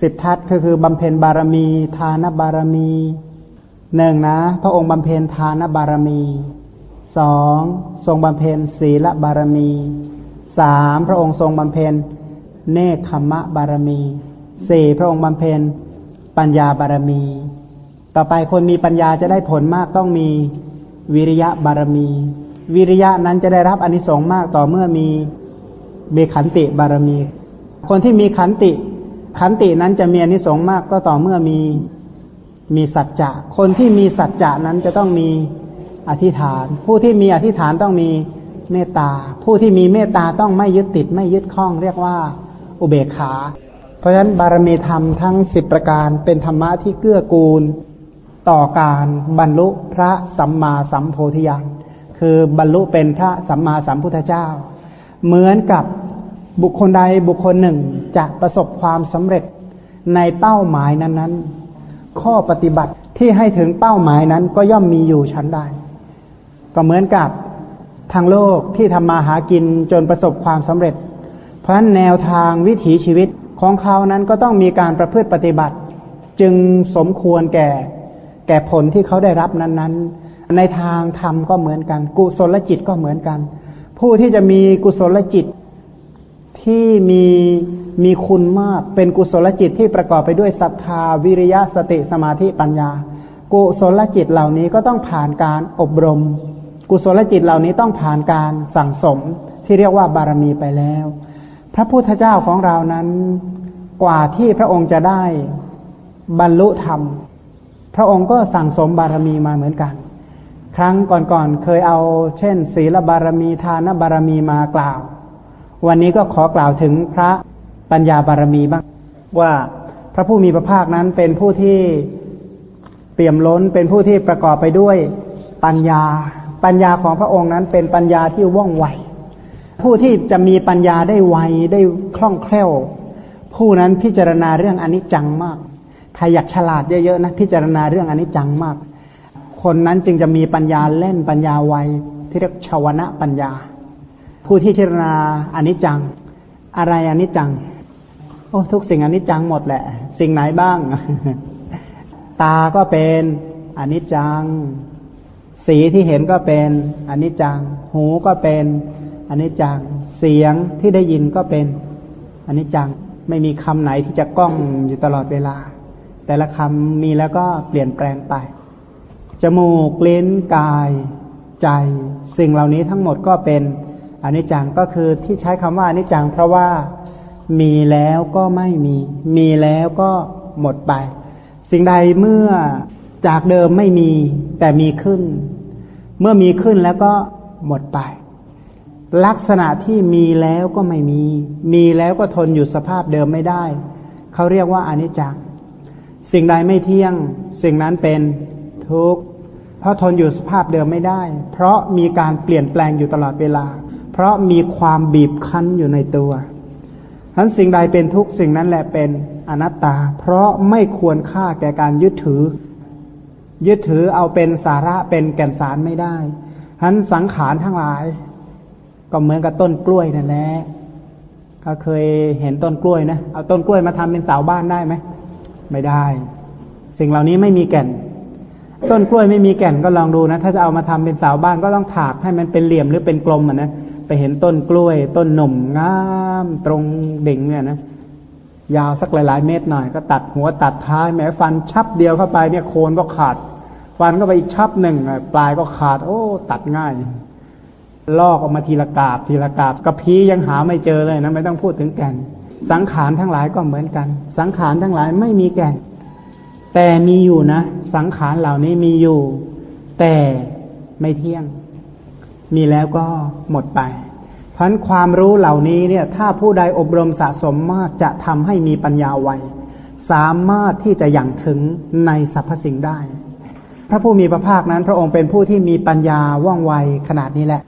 สิบทัศก็คือบำเพ็ญบารมี ทานบารมีหนึ่งนะ พระองค์บำเพ็ญทานบารมีสองทรงบำเพ็ญศีลบารมีสามพระองค์ทรงบำเพ็ญเนคขมะบารมีสี่พระองค์บำเพ็ญปัญญาบารมี ต่อไปคนมีปัญญาจะได้ผลมากต้องมีวิริยะบารมี วิริยะนั้นจะได้รับอนิสงส์มากต่อเมื่อมีเบขันติบารมี คนที่มีขันติ ขันตินั้นจะมีอนิสงส์มากก็ต่อเมื่อมีมีสัจจะ คนที่มีสัจจะนั้นจะต้องมีอธิษฐาน ผู้ที่มีอธิษฐานต้องมีเมตตา ผู้ที่มีเมตตาต้องไม่ยึดติดไม่ยึดข้อง เรียกว่าอุเบกขา เพราะฉะนั้นบารมีธรรมทั้งสิบประการเป็นธรรมะที่เกื้อกูล ต่อการบรรลุพระสัมมาสัมโพธิญาณคือบรรลุเป็นพระสัมมาสัมพุทธเจ้า เหมือนกับบุคคลใดบุคคลหนึ่ง จะประสบความสำเร็จในเป้าหมายนั้นๆ ข้อปฏิบัติที่ให้ถึงเป้าหมายนั้นก็ย่อมมีอยู่ชั้นใดก็เหมือนกับทางโลกที่ทำมาหากินจนประสบความสำเร็จ เพราะฉะนั้นแนวทางวิถีชีวิตของเขานั้นก็ต้องมีการประพฤติปฏิบัติ จึงสมควรแก่ แก่ผลที่เขาได้รับนั้นๆ ในทางธรรมก็เหมือนกัน กุศลจิตก็เหมือนกัน ผู้ที่จะมีกุศลจิต ที่มีมีคุณมาก เป็นกุศลจิตที่ประกอบไปด้วยศรัทธาวิริยะสติสมาธิปัญญา กุศลจิตเหล่านี้ก็ต้องผ่านการอบรม กุศลจิตเหล่านี้ต้องผ่านการสั่งสมที่เรียกว่าบารมีไปแล้ว พระพุทธเจ้าของเรานั้นกว่าที่พระองค์จะได้บรรลุธรรม พระองค์ก็สั่งสมบารมีมาเหมือนกัน ครั้งก่อนๆเคยเอาเช่น ศีลบารมีทานบารมีมากล่าว วันนี้ก็ขอกล่าวถึงพระปัญญาบารมีบ้าง ว่าพระผู้มีพระภาคนั้นเป็นผู้ที่เปี่ยมล้นเป็นผู้ที่ประกอบไปด้วยปัญญา ปัญญาของพระองค์นั้นเป็นปัญญาที่ว่องไวผู้ที่จะมีปัญญาได้ไวได้คล่องแคล่ว ผู้นั้นพิจารณาเรื่องอนิจจังมากใครอยากฉลาดเยอะๆนะพิจารณาเรื่องอนิจจังมาก คนนั้นจึงจะมีปัญญาเล่นปัญญาไวที่เรียกชาวนะปัญญา ผู้ที่พิจารณาอนิจจัง อะไรอนิจจัง โอ้ทุกสิ่งอนิจจังหมดแหละ สิ่งไหนบ้าง ตาก็เป็นอนิจจัง สีที่เห็นก็เป็นอนิจจัง หูก็เป็นอนิจจัง เสียงที่ได้ยินก็เป็นอนิจจัง ไม่มีคำไหนที่จะก้องอยู่ตลอดเวลา แต่ละคำมีแล้วก็เปลี่ยนแปลงไป จมูกเล้นกาย ใจ สิ่งเหล่านี้ทั้งหมดก็เป็น อนิจจังก็คือที่ใช้คำว่าอนิจจังเพราะว่ามีแล้วก็ไม่มี มีแล้วก็หมดไป สิ่งใดเมื่อจากเดิมไม่มีแต่มีขึ้น เมื่อมีขึ้นแล้วก็หมดไป ลักษณะที่มีแล้วก็ไม่มี มีแล้วก็ทนอยู่สภาพเดิมไม่ได้ เขาเรียกว่าอนิจจัง สิ่งใดไม่เที่ยง สิ่งนั้นเป็นทุกข์เพราะทนอยู่สภาพเดิมไม่ได้ เพราะมีการเปลี่ยนแปลงอยู่ตลอดเวลา เพราะมีความบีบคั้นอยู่ในตัวทั้นสิ่งใดเป็นทุกข์สิ่งนั้นแหละเป็นอนัตตา เพราะไม่ควรค่าแก่การยึดถือ ยึดถือเอาเป็นสาระเป็นแก่นสารไม่ได้ฉะนั้นสังขารทั้งหลาย ก็เหมือนกับต้นกล้วยนั่นแหละก็เคยเห็นต้นกล้วยนะเอาต้นกล้วยมาทำเป็นเสาบ้านได้ไหมไม่ได้ สิ่งเหล่านี้ไม่มีแก่น ต้นกล้วยไม่มีแก่นก็ลองดูนะ ถ้าจะเอามาทำเป็นเสาบ้านก็ต้องถากให้มันเป็นเหลี่ยมหรือเป็นกลมอะนะ ไปเห็นต้นกล้วย ต้นหนุ่มงามตรงดิ่งเนี่ยนะยาวสักหลายๆ เมตรหน่อย ก็ตัดหัวตัดท้ายแม้ฟันชับเดียวเข้าไปเนี่ยโคนก็ขาด ฟันก็ไปอีกชับหนึ่งปลายก็ขาด โอ้ ตัดง่าย ลอกออกมาทีละกาบทีละกาบกระพียังหาไม่เจอเลยนะไม่ต้องพูดถึงแก่น สังขารทั้งหลายก็เหมือนกัน สังขารทั้งหลายไม่มีแก่น แต่มีอยู่นะ สังขารเหล่านี้มีอยู่ แต่ไม่เที่ยง มีแล้วก็หมดไปพันความรู้เหล่านี้เนี่ย ถ้าผู้ใดอบรมสะสมมากจะทำให้มีปัญญาไวสามารถที่จะอย่างถึงในสรรพสิ่งได้ พระผู้มีพระภาคนั้นพระองค์เป็นผู้ที่มีปัญญาว่องไวขนาดนี้แหละ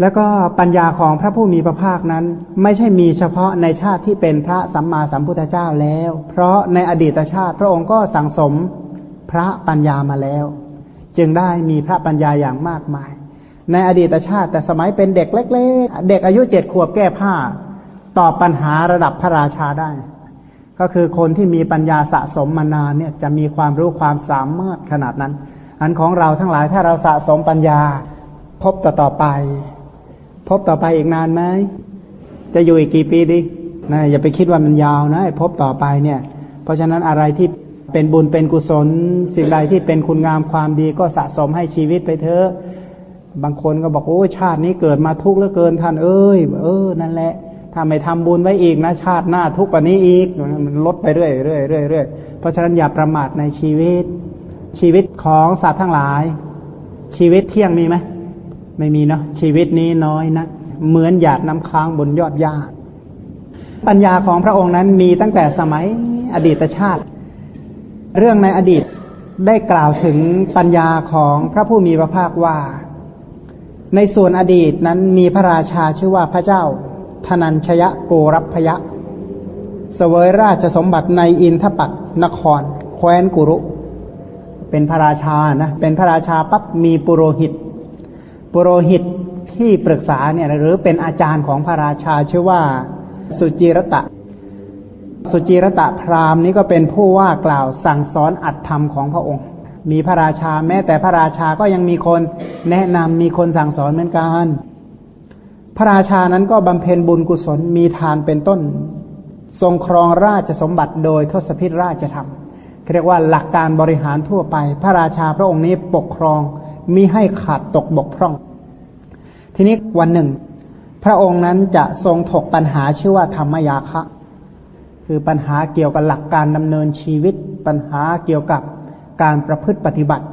แล้วก็ปัญญาของพระผู้มีพระภาคนั้น ไม่ใช่มีเฉพาะในชาติที่เป็นพระสัมมาสัมพุทธเจ้าแล้ว เพราะในอดีตชาติพระองค์ก็สั่งสมพระปัญญามาแล้ว จึงได้มีพระปัญญาอย่างมากมาย ในอดีตชาติแต่สมัยเป็นเด็กเล็กๆ เด็กอายุเจ็ดขวบแก้ผ้า ตอบปัญหาระดับพระราชาได้ ก็คือคนที่มีปัญญาสะสมมานานเนี่ยจะมีความรู้ความสามารถขนาดนั้น อันของเราทั้งหลายถ้าเราสะสมปัญญาพบต่อต่อไป พบต่อไปอีกนานไหมจะอยู่อีกกี่ปีดีนะอย่าไปคิดว่ามันยาวนะพบต่อไปเนี่ย เพราะฉะนั้นอะไรที่เป็นบุญเป็นกุศล สิ่งใดที่เป็นคุณงามความดีก็สะสมให้ชีวิตไปเถอะ บางคนก็บอกโอ้ชาตินี้เกิดมาทุกข์เหลือเกินท่านเอ้ย เออ นั่นแหละถ้าไม่ทำบุญไว้อีกนะ ชาติหน้าทุกข์กว่านี้อีกมันลดไปเรื่อยเรื่อยเรื่อยเรื่อยเพราะฉะนั้นอย่าประมาทในชีวิต ชีวิตของสัตว์ทั้งหลาย ชีวิตเที่ยงมีไหมไม่มีเนาะชีวิตนี้น้อยนะเหมือนหยาดน้ำค้างบนยอดหญ้าปัญญาของพระองค์นั้นมีตั้งแต่สมัยอดีตชาติ เรื่องในอดีตได้กล่าวถึงปัญญาของพระผู้มีพระภาคว่า ในส่วนอดีตนั้นมีพระราชาชื่อว่าพระเจ้าธนัญชยะโกรพยะ เสวยราชสมบัติในอินทปัตนคร แคว้นกุรุ เป็นพระราชานะเป็นพระราชาปั๊บมีปุโรหิต ปุโรหิตที่ปรึกษาเนี่ยหรือเป็นอาจารย์ของพระราชาชื่อว่าสุจิรตะ สุจิรตะพราหมณ์นี้ก็เป็นผู้ว่ากล่าวสั่งสอนอัตธรรมของพระองค์ มีพระราชาแม้แต่พระราชาก็ยังมีคนแนะนำมีคนสั่งสอนเหมือนกัน พระราชานั้นก็บำเพ็ญบุญกุศลมีทานเป็นต้น ทรงครองราชสมบัติโดยทศพิธราชธรรมเรียกว่าหลักการบริหารทั่วไป พระราชาพระองค์นี้ปกครองมิให้ขาดตกบกพร่อง ทีนี้วันหนึ่ง พระองค์นั้นจะทรงถกปัญหาชื่อว่าธรรมยาคะ คือปัญหาเกี่ยวกับหลักการดำเนินชีวิตปัญหาเกี่ยวกับ การประพฤติปฏิบัติ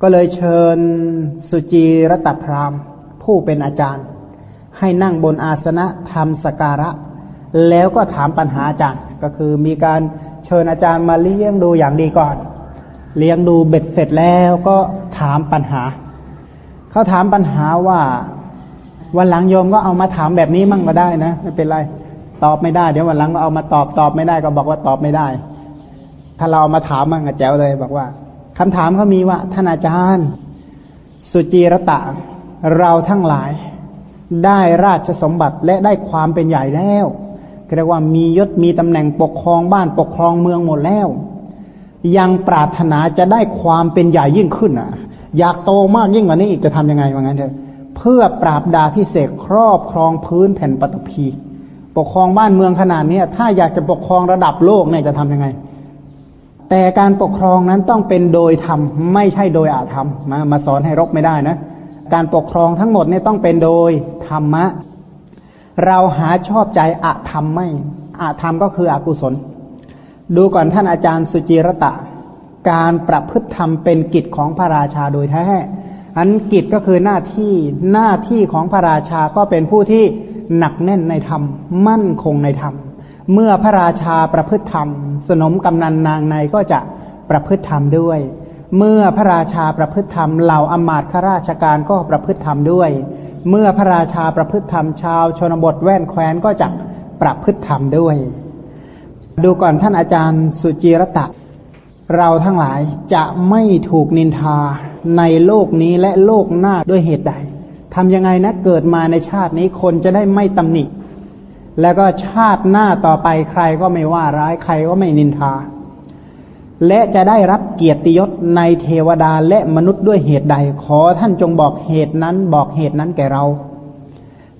ก็เลยเชิญสุจีรตพรามผู้เป็นอาจารย์ ให้นั่งบนอาสนะทำสการะ แล้วก็ถามปัญหาอาจารย์ ก็คือมีการเชิญอาจารย์มาเลี้ยงดูอย่างดีก่อน เลี้ยงดูเบ็ดเสร็จแล้วก็ถามปัญหา เขาถามปัญหาว่าวันหลังโยมก็เอามาถามแบบนี้มั่งก็ได้นะ ไม่เป็นไร ตอบไม่ได้ เดี๋ยววันหลังก็เอามาตอบตอบไม่ได้ก็บอกว่าตอบไม่ได้ ถ้าเราเอามาถามมั่งก็แจ๋วเลยบอกว่าคำถามเขามีว่าท่านอาจารย์ สุจีรตะ เราทั้งหลาย ได้ราชสมบัติและได้ความเป็นใหญ่แล้วเรียกว่ามียศมีตำแหน่งปกครองบ้านปกครองเมืองหมดแล้ว ยังปรารถนาจะได้ความเป็นใหญ่ยิ่งขึ้นอะ อยากโตมากยิ่งกว่านี้อีกจะทำยังไงว่างั้นเถอะเพื่อปราบดาพิเศษครอบครองพื้นแผ่นปฐพีปกครองบ้านเมืองขนาดนี้ถ้าอยากจะปกครองระดับโลกเนี่ยจะทํำยังไง แต่การปกครองนั้นต้องเป็นโดยธรรมไม่ใช่โดยอาธรรมมามาสอนให้รบไม่ได้นะ การปกครองทั้งหมดเนี่ยต้องเป็นโดยธรรมะ เราหาชอบใจอาธรรมไม่อาธรรมก็คืออกุศล ดูก่อนท่านอาจารย์สุจิรตะ การประพฤติธรรมเป็นกิจของพระราชาโดยแท้อันกิจก็คือหน้าที่หน้าที่ของพระราชาก็เป็นผู้ที่หนักแน่นในธรรม มั่นคงในธรรม เมื่อพระราชาประพฤติธรรม สนมกำนันนางในก็จะประพฤติธรรมด้วย เมื่อพระราชาประพฤติธรรมเหล่าอมาตข้าราชการก็ประพฤติธรรมด้วย เมื่อพระราชาประพฤติธรรมชาวชนบทแว่นแคว้นก็จะประพฤติธรรมด้วย ดูก่อนท่านอาจารย์สุจิรตะ เราทั้งหลายจะไม่ถูกนินทาในโลกนี้และโลกหน้าด้วยเหตุใดทำยังไงนะเกิดมาในชาตินี้คนจะได้ไม่ตำหนิ แล้วก็ชาติหน้าต่อไปใครก็ไม่ว่าร้ายใครก็ไม่นินทา และจะได้รับเกียรติยศในเทวดาและมนุษย์ด้วยเหตุใด ขอท่านจงบอกเหตุนั้นบอกเหตุนั้นแก่เรา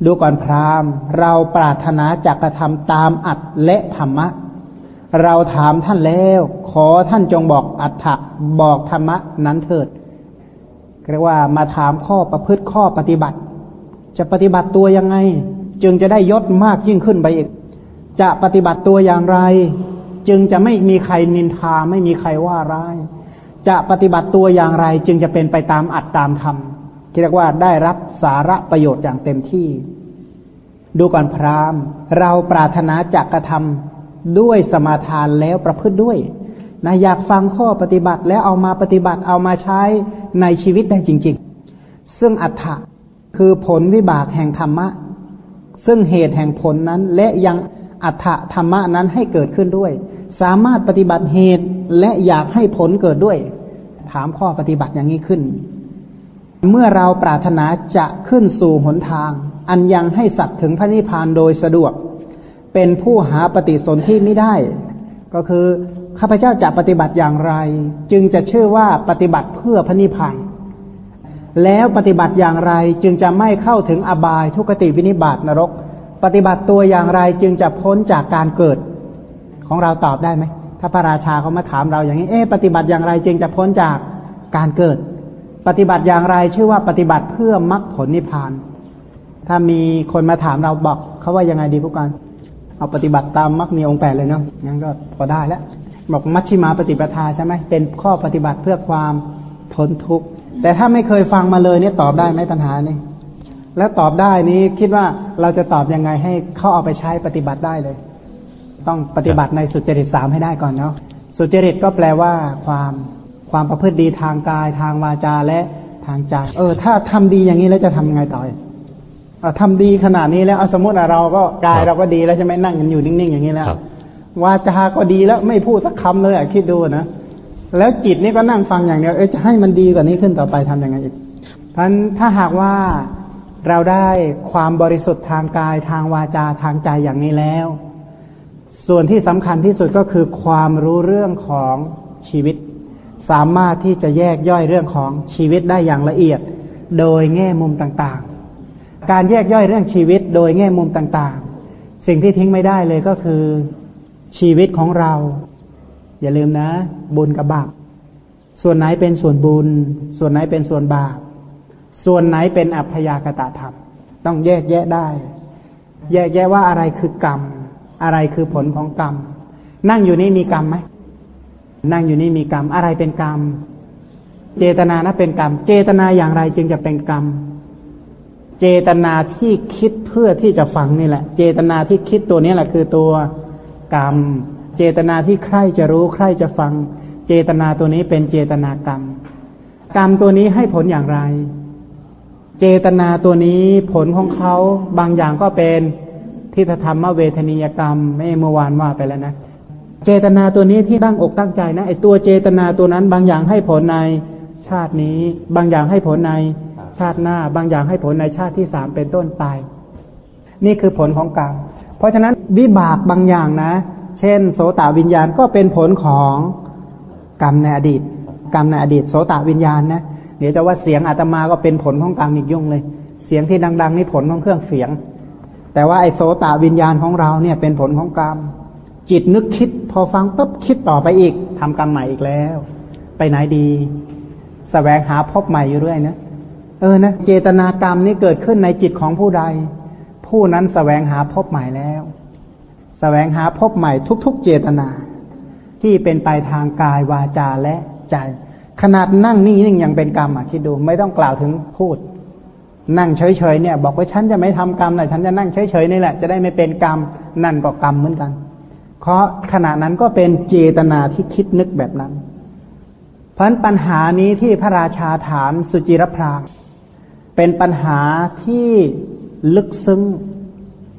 ดูก่อนพราหมณ์ เราปรารถนาจักกระทำตามอัดและธรรมะ เราถามท่านแล้ว ขอท่านจงบอกอัฏฐะบอกธรรมะนั้นเถิดเรียกว่ามาถามข้อประพฤติข้อปฏิบัติ จะปฏิบัติตัวยังไง จึงจะได้ยศมากยิ่งขึ้นไปอีก จะปฏิบัติตัวอย่างไร จึงจะไม่มีใครนินทาไม่มีใครว่าร้าย จะปฏิบัติตัวอย่างไร จึงจะเป็นไปตามอัตตามธรรมเรียกว่าได้รับสาระประโยชน์อย่างเต็มที่ ดูก่อนพราหมณ์ เราปรารถนาจะกระทำด้วยสมาทานแล้วประพฤติด้วยนะอยากฟังข้อปฏิบัติแล้วเอามาปฏิบัติเอามาใช้ในชีวิตได้จริง ๆ ซึ่งอัฏฐะคือผลวิบากแห่งธรรมะ ซึ่งเหตุแห่งผลนั้น และยังอัฏฐธรรมะนั้นให้เกิดขึ้นด้วย สามารถปฏิบัติเหตุและอยากให้ผลเกิดด้วย ถามข้อปฏิบัติอย่างนี้ขึ้น เมื่อเราปรารถนาจะขึ้นสู่หนทาง อันยังให้สัตว์ถึงพระนิพพานโดยสะดวก เป็นผู้หาปฏิสนธิไม่ได้ ก็คือข้าพเจ้าจะปฏิบัติอย่างไร จึงจะเชื่อว่าปฏิบัติเพื่อพระนิพพาน แล้วปฏิบัติอย่างไรจึงจะไม่เข้าถึงอบายทุกติวินิบาตนรก ปฏิบัติตัวอย่างไรจึงจะพ้นจากการเกิด ของเราตอบได้ไหมถ้าพระราชาเขามาถามเราอย่างนี้ เอ๊ะปฏิบัติอย่างไรจึงจะพ้นจากการเกิด ปฏิบัติอย่างไรชื่อว่าปฏิบัติเพื่อมรรคผลนิพพาน ถ้ามีคนมาถามเราบอกเขาว่ายังไงดีพวกกันเอาปฏิบัติตามมรรคมีองค์แปดเลยเนาะงั้นก็พอได้แล้วบอกมัชชิมาปฏิปทาใช่ไหมเป็นข้อปฏิบัติเพื่อความพ้นทุกข์ แต่ถ้าไม่เคยฟังมาเลยเนี่ยตอบได้ไหมปัญหานี่แล้วตอบได้นี้คิดว่าเราจะตอบยังไงให้เขาเอาไปใช้ปฏิบัติได้เลย ต้องปฏิบัติในสุจริตสามให้ได้ก่อนเนาะสุจริตก็แปลว่าความความประพฤติดีทางกายทางวาจาและทางใจเออ ถ้าทำดีอย่างนี้แล้วจะทำไงต่อทำดีขนาดนี้แล้วสมมติเราก็กายเราก็ดีแล้วใช่ไหมนั่งกันอยู่นิ่งๆอย่างนี้แล้ววาจาก็ดีแล้วไม่พูดสักคำเลยอะคิดดูนะ แล้วจิตนี่ก็นั่งฟังอย่างเดียว เออจะให้มันดีกว่านี้ขึ้นต่อไปทํำยังไงอีกท่านถ้าหากว่าเราได้ความบริสุทธิ์ทางกายทางวาจาทางใจอย่างนี้แล้ว ส่วนที่สำคัญที่สุดก็คือความรู้เรื่องของชีวิต สามารถที่จะแยกย่อยเรื่องของชีวิตได้อย่างละเอียด โดยแง่มุมต่างๆ การแยกย่อยเรื่องชีวิต โดยแง่มุมต่างๆ สิ่งที่ทิ้งไม่ได้เลยก็คือชีวิตของเรา อย่าลืมนะ บุญกับบาป ส่วนไหนเป็นส่วนบุญ ส่วนไหนเป็นส่วนบาป ส่วนไหนเป็นอัพยากตะธรรม ต้องแยกแยะได้ แยกแยะว่าอะไรคือกรรม อะไรคือผลของกรรม นั่งอยู่นี่มีกรรมไหม นั่งอยู่นี่มีกรรม อะไรเป็นกรรม เจตนานะเป็นกรรม เจตนาอย่างไรจึงจะเป็นกรรม เจตนาที่คิดเพื่อที่จะฟังนี่แหละ เจตนาที่คิดตัวนี้แหละคือตัวกรรม เจตนาที่ใครจะรู้ใครจะฟัง เจตนาตัวนี้เป็นเจตนากรรม กรรมตัวนี้ให้ผลอย่างไร เจตนาตัวนี้ผลของเขาบางอย่างก็เป็นทิฏฐธรรมเวทนียกรรมไม่เมื่อวานว่าไปแล้วนะเจตนาตัวนี้ที่ตั้งอกตั้งใจนะไอตัวเจตนาตัวนั้นบางอย่างให้ผลในชาตินี้ บางอย่างให้ผลในชาติหน้า บางอย่างให้ผลในชาติที่สามเป็นต้นไป นี่คือผลของกรรมเพราะฉะนั้นวิบากบางอย่างนะ เช่น โสตวิญญาณก็เป็นผลของกรรมในอดีต กรรมในอดีต โสตวิญญาณนะเดี๋ยวจะว่าเสียงอาตมาก็เป็นผลของกรรมอีกยุ่งเลย เสียงที่ดัง ๆ นี่ผลของเครื่องเสียง แต่ว่าไอโสตวิญญาณของเราเนี่ยเป็นผลของกรรม จิตนึกคิด พอฟังปุ๊บคิดต่อไปอีกทำกรรมใหม่อีกแล้ว ไปไหนดีสแสวงหาพบใหม่อยู่เรื่อยนะเออนะเจตนากรรมนี่เกิดขึ้นในจิตของผู้ใด ผู้นั้นสแสวงหาพบใหม่แล้ว แสวงหาพบใหม่ทุก ๆ เจตนา ที่เป็นไปทางกายวาจาและใจ ขนาดนั่งนิ่งยังเป็นกรรมอะคิดดูไม่ต้องกล่าวถึงพูด นั่งเฉยๆเนี่ย บอกว่าฉันจะไม่ทำกรรมเลยฉันจะนั่งเฉยๆนี่แหละจะได้ไม่เป็นกรรมนั่นก็กรรมเหมือนกัน เพราะขณะนั้นก็เป็นเจตนาที่คิดนึกแบบนั้น เพราะปัญหานี้ที่พระราชาถามสุจิรพรามเป็นปัญหาที่ลึกซึ้ง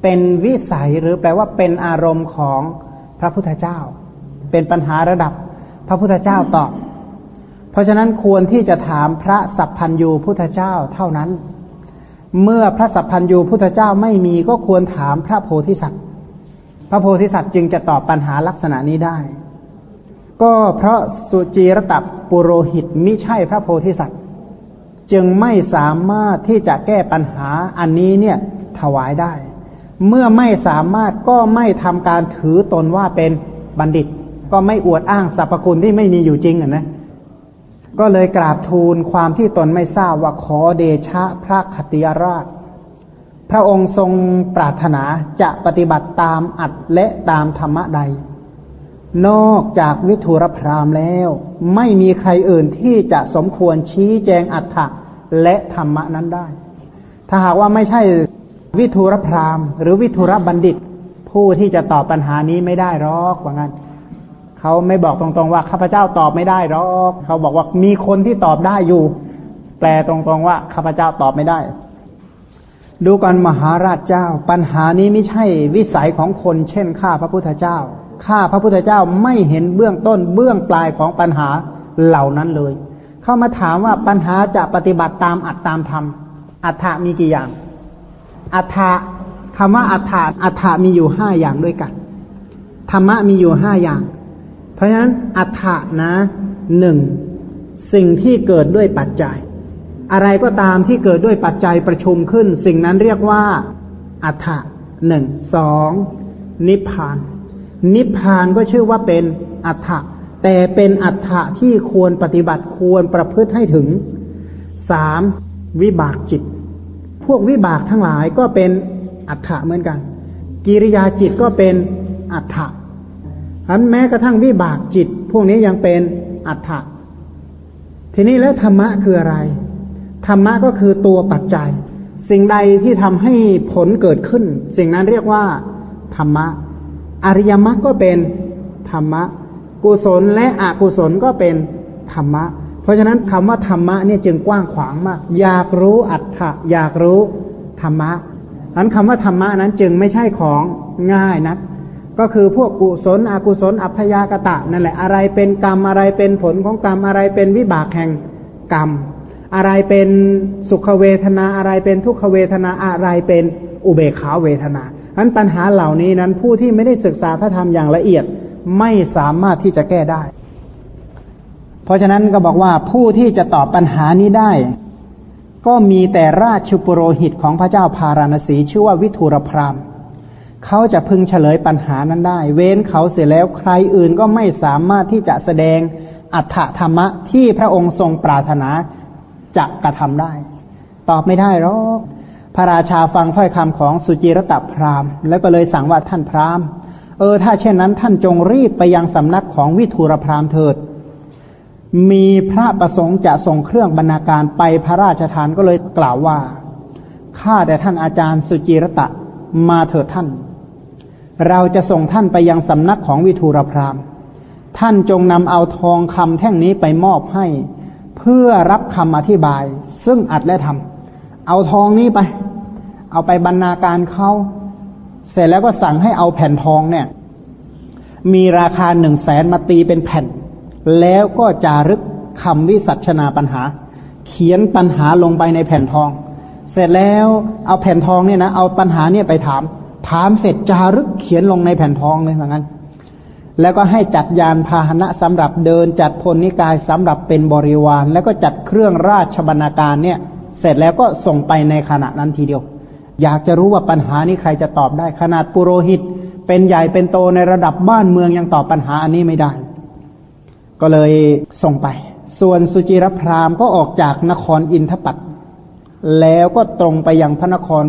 เป็นวิสัยหรือแปลว่าเป็นอารมณ์ของพระพุทธเจ้า เป็นปัญหาระดับพระพุทธเจ้าตอบ เพราะฉะนั้นควรที่จะถามพระสัพพัญยูพุทธเจ้าเท่านั้น เมื่อพระสัพพัญยูพุทธเจ้าไม่มีก็ควรถามพระโพธิสัตว์ พระโพธิสัตว์จึงจะตอบปัญหาลักษณะนี้ได้ ก็เพราะสุจีรตับปุโรหิตมิใช่พระโพธิสัตว์ จึงไม่สามารถที่จะแก้ปัญหาอันนี้เนี่ยถวายได้ เมื่อไม่สามารถก็ไม่ทำการถือตนว่าเป็นบัณฑิต ก็ไม่อวดอ้างสรรพคุณที่ไม่มีอยู่จริงอะนะก็เลยกราบทูลความที่ตนไม่ทราบว่าขอเดชะพระคติยราช พระองค์ทรงปรารถนาจะปฏิบัติตามอัดและตามธรรมะใด นอกจากวิทุรพรามแล้ว ไม่มีใครอื่นที่จะสมควรชี้แจงอัฏฐะและธรรมะนั้นได้ ถ้าหากว่าไม่ใช่ วิทูรพรามหรือวิทูรบัณฑิต ผู้ที่จะตอบปัญหานี้ไม่ได้หรอกว่างั้นเขาไม่บอกตรงๆว่าข้าพเจ้าตอบไม่ได้หรอกเขาบอกว่ามีคนที่ตอบได้อยู่ แปลตรงๆว่าข้าพเจ้าตอบไม่ได้ ดูก่อนมหาราชเจ้า ปัญหานี้ไม่ใช่วิสัยของคนเช่นข้าพระพุทธเจ้าข้าพระพุทธเจ้าไม่เห็นเบื้องต้นเบื้องปลายของปัญหาเหล่านั้นเลย เข้ามาถามว่าปัญหาจะปฏิบัติตามอัตตามธรรมอัฏฐมีกี่อย่าง อัฏฐคำว่าอัฏฐาอัฏฐามีอยู่ห้าอย่างด้วยกัน ธรรมะมีอยู่ห้าอย่าง เพราะฉะนั้นอัฏฐานะหนึ่งสิ่งที่เกิดด้วยปัจจัย อะไรก็ตามที่เกิดด้วยปัจจัยประชุมขึ้น สิ่งนั้นเรียกว่าอัฏฐะหนึ่งสองนิพพาน นิพพานก็ชื่อว่าเป็นอัฏฐะแต่เป็นอัฏฐะที่ควรปฏิบัติควรประพฤติให้ถึงสามวิบากจิต พวกวิบากทั้งหลายก็เป็นอัฏฐะเหมือนกัน กิริยาจิตก็เป็นอัฏฐะอันแม้กระทั่งวิบากจิต พวกนี้ยังเป็นอัฏฐะทีนี้แล้วธรรมะคืออะไร ธรรมะก็คือตัวปัจจัย สิ่งใดที่ทำให้ผลเกิดขึ้น สิ่งนั้นเรียกว่า ธรรมะ อริยมรรคก็เป็นธรรมะ กุศลและอกุศลก็เป็นธรรมะ เพราะฉะนั้นคำว่าธรรมะเนี่ยจึงกว้างขวางมาก อยากรู้อัตถะอยากรู้ธรรมะอันคำว่าธรรมะนั้นจึงไม่ใช่ของง่ายนะก็คือพวกกุศลอกุศลอัพยากตะนั่นแหละอะไรเป็นกรรมอะไรเป็นผลของกรรมอะไรเป็นวิบากแห่งกรรม อะไรเป็นสุขเวทนาอะไรเป็นทุกขเวทนาอะไรเป็นอุเบกขาเวทนาอันปัญหาเหล่านี้นั้นผู้ที่ไม่ได้ศึกษาพระธรรมอย่างละเอียดไม่สามารถที่จะแก้ได้ ราะฉะนั้นก็บอกว่าผู้ที่จะตอบปัญหานี้ได้ ก็มีแต่ราชปุโรหิตของพระเจ้าพาราณสีชื่อว่าวิทูรพรามเขาจะพึงเฉลยปัญหานั้นได้ เว้นเขาเสียแล้วใครอื่นก็ไม่สามารถที่จะแสดงอัฏฐธรรมะที่พระองค์ทรงปรารถนาจะกระทำได้ ตอบไม่ได้หรอกพระราชาฟังถ้อยคำของสุจิรตพราหมณ์ แล้วก็เลยสั่งว่าท่านพราหมณ์ เออถ้าเช่นนั้นท่านจงรีบไปยังสำนักของวิทูรพราหมณ์เถิด มีพระประสงค์จะส่งเครื่องบรรณาการไปพระราชทานก็เลยกล่าวว่าข้าแต่ท่านอาจารย์สุจิรตะมาเถิดท่าน เราจะส่งท่านไปยังสำนักของวิทูรพรามท่านจงนำเอาทองคำแท่งนี้ไปมอบให้ เพื่อรับคำอธิบาย ซึ่งอัดและทำเอาทองนี้ไป เอาไปบรรณาการเขาเสร็จแล้วก็สั่งให้เอาแผ่นทองเนี่ย มีราคาหนึ่งแสนมาตีเป็นแผ่น แล้วก็จารึกคำวิสัชนาปัญหา เขียนปัญหาลงไปในแผ่นทอง เสร็จแล้วเอาแผ่นทองเนี่ยนะเอาปัญหาเนี่ยไปถาม ถามเสร็จจารึกเขียนลงในแผ่นทองเลยเหมือนกันแล้วก็ให้จัดยานพาหนะสำหรับเดินจัดพลนิกายสำหรับเป็นบริวาร แล้วก็จัดเครื่องราชบรรณาการเนี่ย เสร็จแล้วก็ส่งไปในขณะนั้นทีเดียว อยากจะรู้ว่าปัญหานี้ใครจะตอบได้ขนาดปุโรหิต เป็นใหญ่เป็นโตในระดับบ้านเมืองยังตอบปัญหาอันนี้ไม่ได้ ก็เลยส่งไป ส่วนสุจิรพราหมณ์ก็ออกจากนครอินทปัตแล้วก็ตรงไปยังพระนคร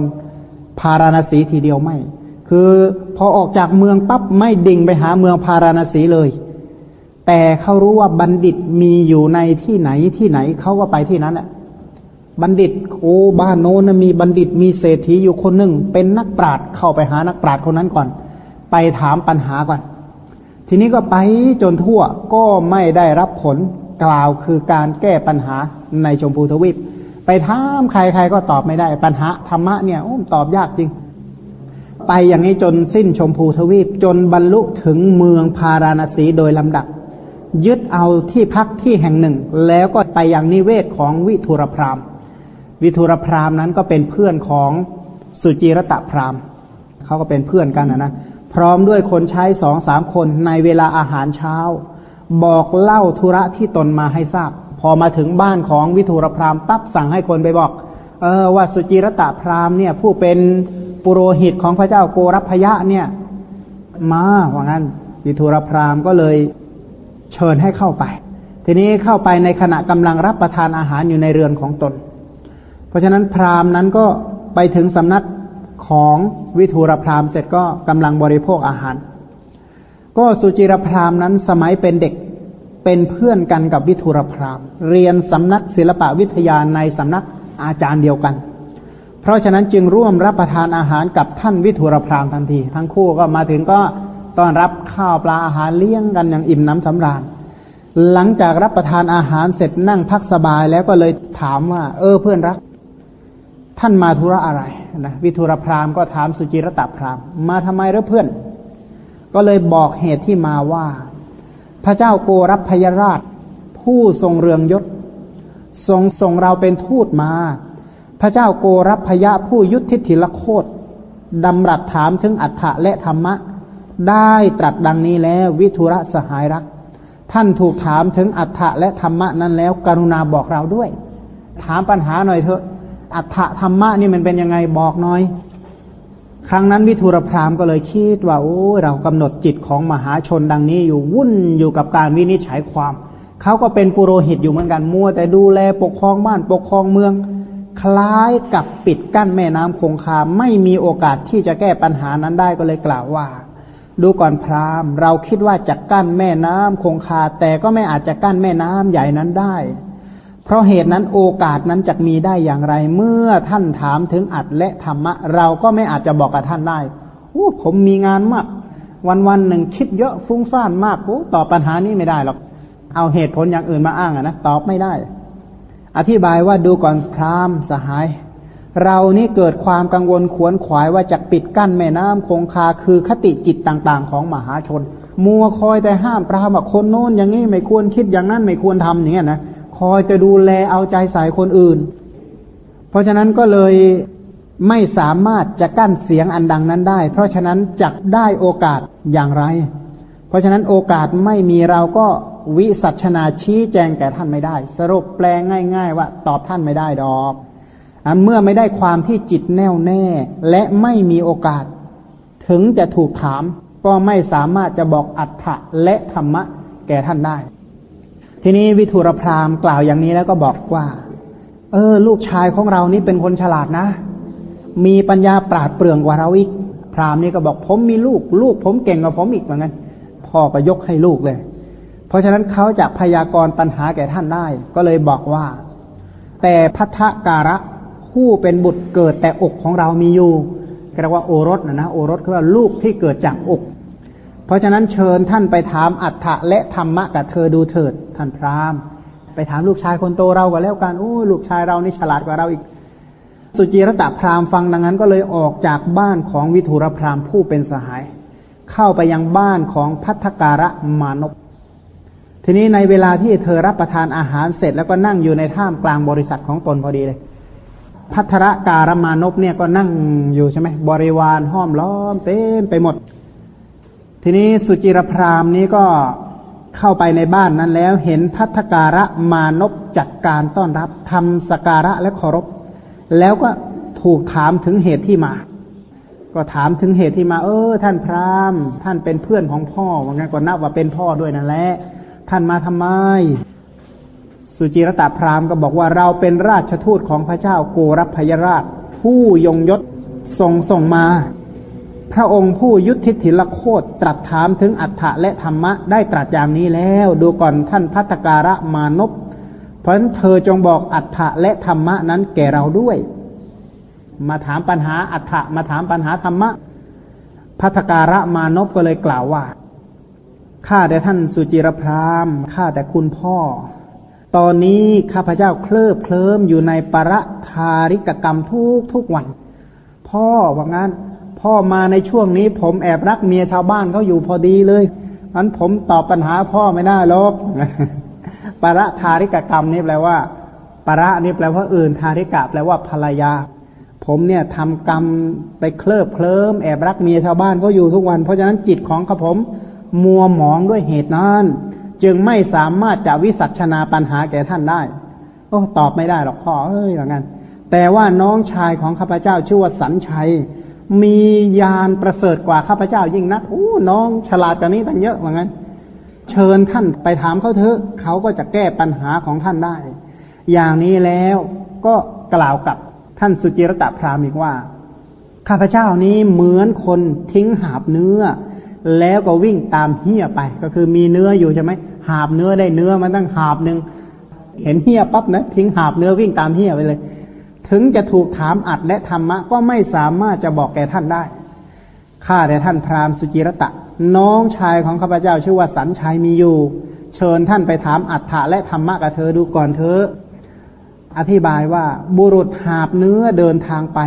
พาราณสีทีเดียวไม่ คือพอออกจากเมืองปั๊บไม่ดิ่งไปหาเมืองพาราณสีเลย แต่เขารู้ว่าบัณฑิตมีอยู่ในที่ไหนที่ไหนเขาก็ไปที่นั้นแหละบัณฑิตโอ้บ้านโน้นมีบัณฑิตมีเศรษฐีอยู่คนหนึ่งเป็นนักปราชญ์เข้าไปหานักปราชญ์คนนั้นก่อน ไปถามปัญหาก่อน ทีนี้ก็ไปจนทั่วก็ไม่ได้รับผลกล่าวคือการแก้ปัญหาในชมพูทวีป ไปถามใครใครก็ตอบไม่ได้ปัญหาธรรมะเนี่ยอตอบยากจริง ไปอย่างนี้จนสิ้นชมพูทวีป จนบรรลุถึงเมืองพาราณสีโดยลำดับ ยึดเอาที่พักที่แห่งหนึ่ง แล้วก็ไปยังนิเวศของวิทุรพรามวิทุรพรามนั้นก็เป็นเพื่อนของสุจิรตะพรามเขาก็เป็นเพื่อนกันนะนะ พร้อมด้วยคนใช้สองสามคนในเวลาอาหารเช้า บอกเล่าธุระที่ตนมาให้ทราบ พอมาถึงบ้านของวิทูรพรามปั๊บสั่งให้คนไปบอก เออว่าสุจิรตะพรามเนี่ย ผู้เป็นปุโรหิตของพระเจ้าโกรพยะเนี่ย มาว่างั้น วิทูรพรามก็เลยเชิญให้เข้าไป ทีนี้เข้าไปในขณะกำลังรับประทานอาหารอยู่ในเรือนของตน เพราะฉะนั้นพรามนั้นก็ไปถึงสำนัก ของวิทูรพรามเสร็จก็กำลังบริโภคอาหาร ก็สุจิรพรามนั้นสมัยเป็นเด็กเป็นเพื่อนกันกับวิทุรพรามเรียนสำนักศิลปะวิทยาในสำนักอาจารย์เดียวกัน เพราะฉะนั้นจึงร่วมรับประทานอาหารกับท่านวิทุรพรามทันที ทั้งคู่ก็มาถึงก็ต้อนรับข้าวปลาอาหารเลี้ยงกันอย่างอิ่มน้ำสำราญ หลังจากรับประทานอาหารเสร็จนั่งพักสบายแล้วก็เลยถามว่า เออเพื่อนรัก ท่านมาธุระอะไรนะวิทุรพรามก็ถามสุจิรตพรามมาทำไมหรือเพื่อน ก็เลยบอกเหตุที่มาว่า พระเจ้าโกรับพยราช ผู้ทรงเรืองยศ ทรงส่งเราเป็นทูตมา พระเจ้าโกรับพยะผู้ยุทธิถิลโคตดำรัสถามถึงอัฏฐะและธรรมะ ได้ตรัสดังนี้แล้ววิทุระสหายรัก ท่านถูกถามถึงอัฏฐะและธรรมะนั้นแล้วกรุณาบอกเราด้วย ถามปัญหาหน่อยเถอะ อัฏฐธรรมะนี่มันเป็นยังไงบอกหน่อย ครั้งนั้นวิทุรพรามก็เลยคิดว่าโอ้เรากำหนดจิตของมหาชนดังนี้อยู่วุ่นอยู่กับการวินิจฉัยความเขาก็เป็นปุโรหิตอยู่เหมือนกันมัวแต่ดูแลปกครองบ้านปกครองเมือง คล้ายกับปิดกั้นแม่น้ำคงคาไม่มีโอกาสที่จะแก้ปัญหานั้นได้ก็เลยกล่าวว่า ดูก่อนพรามเราคิดว่าจะกั้นแม่น้ำคงคา แต่ก็ไม่อาจจะกั้นแม่น้ำใหญ่นั้นได้ เพราะเหตุนั้นโอกาสนั้นจะมีได้อย่างไร เมื่อท่านถามถึงอัดและธรรมะ เราก็ไม่อาจจะบอกกับท่านได้โอ้ผมมีงานมาก วันวันหนึ่งคิดเยอะฟุ้งซ่านมากโอ้ตอบปัญหานี้ไม่ได้หรอกเอาเหตุผลอย่างอื่นมาอ้างอะนะตอบไม่ได้ อธิบายว่าดูก่อนพรามสหาย เรานี่เกิดความกังวลขวนขวายว่าจะปิดกั้นแม่น้ำคงคาคือคติจิตต่างๆ ของมหาชน มัวคอยแต่ห้ามปรามคนโน้นอย่างนี้ไม่ควรคิดอย่างนั้นไม่ควรทำอย่างนี้นะ คอยจะดูแลเอาใจใส่คนอื่น เพราะฉะนั้นก็เลยไม่สามารถจะกั้นเสียงอันดังนั้นได้ เพราะฉะนั้นจักได้โอกาสอย่างไร เพราะฉะนั้นโอกาสไม่มีเราก็วิสัชนาชี้แจงแก่ท่านไม่ได้ สรุปแปลง่าย ๆ ว่าตอบท่านไม่ได้ดอกอเมื่อไม่ได้ความที่จิตแน่วแน่ และไม่มีโอกาส ถึงจะถูกถาม ก็ไม่สามารถจะบอกอัฏฐะและธรรมะแก่ท่านได้ ทีนี้วิทุรพรามกล่าวอย่างนี้แล้วก็บอกว่า เออ ลูกชายของเรานี่เป็นคนฉลาดนะ มีปัญญาปราดเปรื่องกว่าเราอีก พรามนี่ก็บอกผมมีลูก ลูกผมเก่งกว่าผมอีกเหมือนกันพ่อก็ยกให้ลูกเลย เพราะฉะนั้นเขาจะพยากรณ์ปัญหาแก่ท่านได้ ก็เลยบอกว่า แต่พัทธการะผู้เป็นบุตรเกิดแต่อกของเรามีอยู่เรียกว่าโอรสนะนะโอรสคือว่าลูกที่เกิดจากอก เพราะฉะนั้นเชิญท่านไปถามอัฏฐะและธรรมะกับเธอดูเถิด ท่านพราหมณ์ ไปถามลูกชายคนโตเราก็แล้วกันโอ้ลูกชายเรานี่ฉลาดกว่าเราอีก สุจีรตะพราหมณ์ฟังดังนั้นก็เลยออกจากบ้านของวิทุรพราหมณ์ผู้เป็นสหาย เข้าไปยังบ้านของพัทธการะมานพทีนี้ในเวลาที่เธอรับประทานอาหารเสร็จแล้วก็นั่งอยู่ในท่ามกลางบริษัทของตนพอดีเลย พัทรการมานพเนี่ยก็นั่งอยู่ใช่ไหมบริวารห้อมล้อมเต็มไปหมด ทีนี้สุจิรพรามนี้ก็ เข้าไปในบ้านนั้นแล้วเห็นพัทการะมานพจัดการต้อนรับทำสการะและเคารพ แล้วก็ถูกถามถึงเหตุที่มา ก็ถามถึงเหตุที่มา เออ ท่านพราหมณ์ ท่านเป็นเพื่อนของพ่อว่างั้นก็นับว่าเป็นพ่อด้วยนั่นแหละท่านมาทำไม สุจิรตาพราหมณ์ก็บอกว่าเราเป็นราชทูตของพระเจ้าโกรพยราช ผู้ยงยศส่งส่งมา พระองค์ผู้ยุทธิถิลโคตตรัสถามถึงอัฏฐะและธรรมะได้ตรัสอย่างนี้แล้ว ดูก่อนท่านพัตการะมานพเพราะะนั้นเธอจงบอกอัฏฐะและธรรมะนั้นแก่เราด้วย มาถามปัญหาอัฏฐะมาถามปัญหาธรรมะพัตการะมานพก็เลยกล่าวว่าข้าแต่ท่านสุจิรพรามข้าแต่คุณพ่อ ตอนนี้ข้าพเจ้าเคลิบเคลิ้มอยู่ในประทาริกกรรมทุกทุกวัน พ่อว่างั้น พ่อมาในช่วงนี้ ผมแอบรักเมียชาวบ้านเขาอยู่พอดีเลยมันผมตอบปัญหาพ่อไม่ได้หรอกประทาริกกรรมนี่แปลว่าประนี่แปลว่าอื่นทาริกะแปลว่าภรรยา ผมเนี่ยทำกรรมไปเคลิบเคลิ้มแอบรักเมียชาวบ้านเขาอยู่ทุกวัน เพราะฉะนั้นจิตของข้าผมมัวหมองด้วยเหตุนั้น จึงไม่สามารถจะวิสัชนาปัญหาแก่ท่านได้โอ้ตอบไม่ได้หรอกพ่อเอ้ยอย่างนั้นแต่ว่าน้องชายของข้าพเจ้าชื่อว่าสันชัย มียานประเสริฐกว่าข้าพเจ้ายิ่งนักโอ้น้องฉลาดกว่านี้ตั้งเยอะเหมือนกันเชิญท่านไปถามเขาเถอะเขาก็จะแก้ปัญหาของท่านได้ อย่างนี้แล้วก็กล่าวกับท่านสุจิรตะพราหมอีกว่า ข้าพเจ้านี้เหมือนคนทิ้งหาบเนื้อ แล้วก็วิ่งตามเหี้ยไป ก็คือมีเนื้ออยู่ใช่ไหมหาบเนื้อได้เนื้อมันตั้งหาบหนึ่งเห็นเหี้ยปั๊บนะทิ้งหาบเนื้อวิ่งตามเหี้ยไปเลย ถึงจะถูกถามอัดและธรรมะ ก็ไม่สามารถจะบอกแก่ท่านได้ ข้าแต่ท่านพราหมณ์สุจิรตะ น้องชายของข้าพเจ้าชื่อว่าสันชัยมีอยู่ เชิญท่านไปถามอัฏฐะและธรรมะกับเธอดูก่อนเธอ อธิบายว่าบุรุษหาบเนื้อเดินทางไป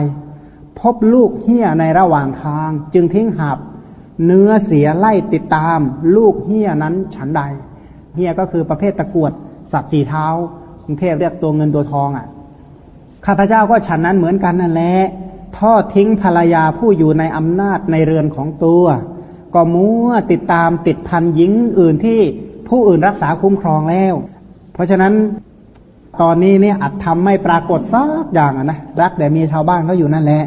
พบลูกเหี้ยในระหว่างทาง จึงทิ้งหาบเนื้อเสียไล่ติดตาม ลูกเฮียนั้นฉันใดเฮียก็คือประเภทตะกวดสัตว์สีเท้ากรุงเทพเรียกตัวเงินตัวทองอะ ข้าพเจ้าก็ฉันนั้นเหมือนกันนั่นแหละทอดทิ้งภรรยาผู้อยู่ในอำนาจในเรือนของตัว ก็มัวติดตามติดพันหญิงอื่นที่ผู้อื่นรักษาคุ้มครองแล้ว เพราะฉะนั้นตอนนี้เนี่ยอัดทำไม่ปรากฏสักอย่างนะรักแต่มีชาวบ้านเขาอยู่นั่นแหละ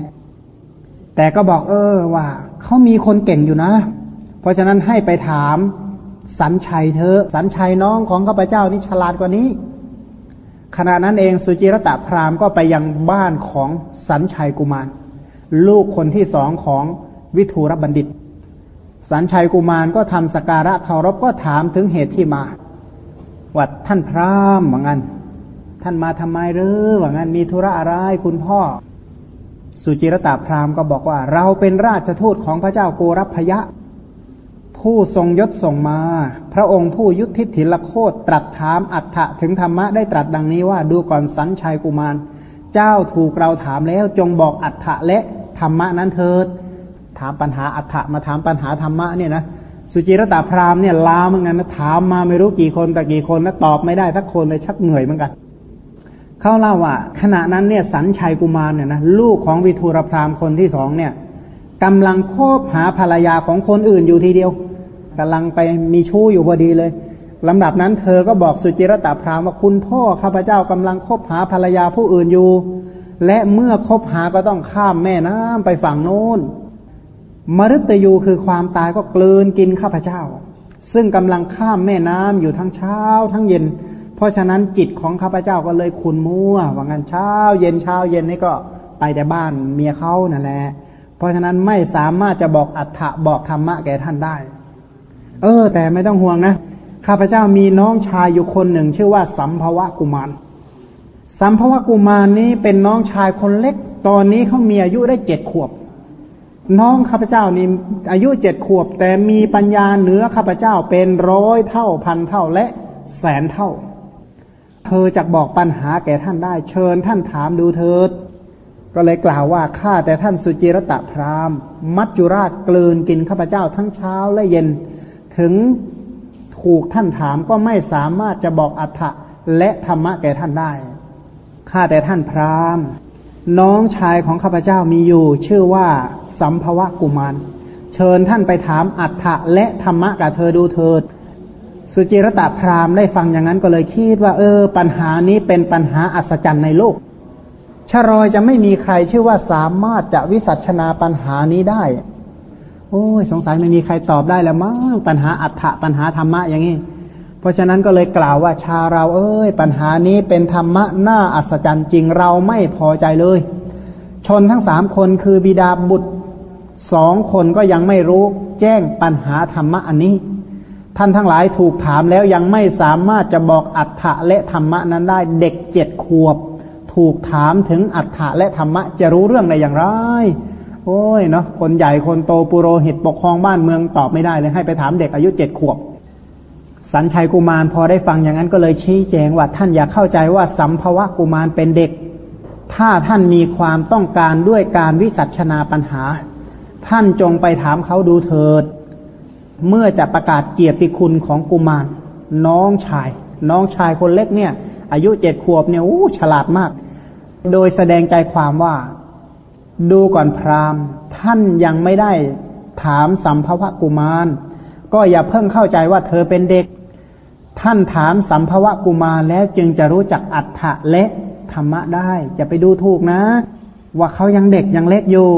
แต่ก็บอกเออว่าเขามีคนเก่งอยู่นะ เพราะฉะนั้นให้ไปถามสันชัยเธอสันชัยน้องของข้าพเจ้านี่ฉลาดกว่านี้ ขณะนั้นเองสุจิรตะพราหมณ์ก็ไปยังบ้านของสันชัยกุมาร ลูกคนที่สองของวิทูรบัณฑิต สันชัยกุมารก็ทำสการะเคารพก็ถามถึงเหตุที่มาวัดท่านพราหมณ์เหมือนกันท่านมาทำไมหรือว่างั้นมีธุระอะไรคุณพ่อ สุจิรตาพราหมณ์ก็บอกว่า เราเป็นราชทูตของพระเจ้าโกรพยะ ผู้ทรงยศส่งมา พระองค์ผู้ยุทธิถิลโคตตรัสถามอัฏฐะถึงธรรมะได้ตรัสดังนี้ว่าดูก่อนสันชัยกุมาร เจ้าถูกเราถามแล้วจงบอกอัฏฐะและธรรมะนั้นเถิด ถามปัญหาอัฏฐะมาถามปัญหาธรรมะเนี่ยนะสุจิรตาพราหมณ์เนี่ยลาเหมือนกันนะถามมาไม่รู้กี่คนแต่กี่คนแล้วตอบไม่ได้ทักคนเลยชักเหนื่อยเหมือนกันเขาเล่าว่า ขณะนั้นเนี่ยสันชัยกุมารเนี่ยนะลูกของวิทูรพรามคนที่สองเนี่ยกำลังคบหาภรรยาของคนอื่นอยู่ทีเดียว กำลังไปมีชู้อยู่พอดีเลยลำดับนั้นเธอก็บอกสุจิรตาพรามว่าคุณพ่อข้าพเจ้ากำลังคบหาภรรยาผู้อื่นอยู่ และเมื่อคบหาก็ต้องข้ามแม่น้ำไปฝั่งโน้น มฤตยูคือความตายก็กลืนกินข้าพเจ้า ซึ่งกำลังข้ามแม่น้ำอยู่ทั้งเช้าทั้งเย็น เพราะฉะนั้นจิตของข้าพเจ้าก็เลยคุณมัวว่างั้นเช้า เย็นเช้าเย็นนี่ก็ไปแต่บ้านเมียเขานั่นแหละ เพราะฉะนั้นไม่สามารถจะบอกอัฏฐะบอกธรรมะแก่ท่านได้ เออ แต่ไม่ต้องห่วงนะข้าพเจ้ามีน้องชายอยู่คนหนึ่ง ชื่อว่าสัมภวะกุมาร สัมภวะกุมารนี้เป็นน้องชายคนเล็ก ตอนนี้เขามีอายุได้เจ็ดขวบ น้องข้าพเจ้านี่อายุเจ็ดขวบ แต่มีปัญญาเหนือข้าพเจ้าเป็นร้อยเท่าพันเท่าและแสนเท่า เธอจะบอกปัญหาแก่ท่านได้ เชิญท่านถามดูเถิด ก็เลยกล่าวว่าข้าแต่ท่านสุจิรตะพราหมณ์ มัจจุราชกลืนกินข้าพเจ้าทั้งเช้าและเย็น ถึงถูกท่านถามก็ไม่สามารถจะบอกอัฏฐะและธรรมะแก่ท่านได้ ข้าแต่ท่านพราหมณ์ น้องชายของข้าพเจ้ามีอยู่ ชื่อว่าสัมภวะกุมาร เชิญท่านไปถามอัฏฐะและธรรมะกับเธอดูเถิด สุจิรตะพราหมณ์ได้ฟังอย่างนั้นก็เลยคิดว่า เออ ปัญหานี้เป็นปัญหาอัศจรรย์ในโลกชรอยจะไม่มีใครชื่อว่าสามารถจะวิสัชนาปัญหานี้ได้ โอ้ยสงสัยไม่มีใครตอบได้แล้วมั้งปัญหาอัฏฐะปัญหาธรรมะอย่างนี้ เพราะฉะนั้นก็เลยกล่าวว่าชาเราเอ้ย ปัญหานี้เป็นธรรมะน่าอัศจรรย์จริงเราไม่พอใจเลย ชนทั้งสามคนคือบิดาบุตรสองคนก็ยังไม่รู้แจ้งปัญหาธรรมะอันนี้ ท่านทั้งหลายถูกถามแล้วยังไม่สามารถจะบอกอัฏฐะและธรรมะนั้นได้เด็กเจ็ดขวบ ถูกถามถึงอัฏฐะและธรรมะจะรู้เรื่องในอย่างไร โอ้ยเนาะคนใหญ่คนโตปุโรหิตปกครองบ้านเมืองตอบไม่ได้เลยให้ไปถามเด็กอายุเจ็ดขวบ สัญชัยกุมารพอได้ฟังอย่างนั้นก็เลยชี้แจงว่าท่านอยากเข้าใจว่าสัมภวะกุมารเป็นเด็ก ถ้าท่านมีความต้องการด้วยการวิจัชนาปัญหา ท่านจงไปถามเขาดูเถิด เมื่อจะประกาศเกียรติคุณของกุมาร น้องชาย น้องชายคนเล็กเนี่ย อายุเจ็ดขวบเนี่ยอู้ฉลาดมาก โดยแสดงใจความว่า ดูก่อนพราหมณ์ ท่านยังไม่ได้ถามสัมภวะกุมาร ก็อย่าเพิ่งเข้าใจว่าเธอเป็นเด็ก ท่านถามสัมภวะกุมารแล้วจึงจะรู้จักอัฏฐะและธรรมะได้ อย่าไปดูถูกนะ ว่าเขายังเด็กยังเล็กอยู่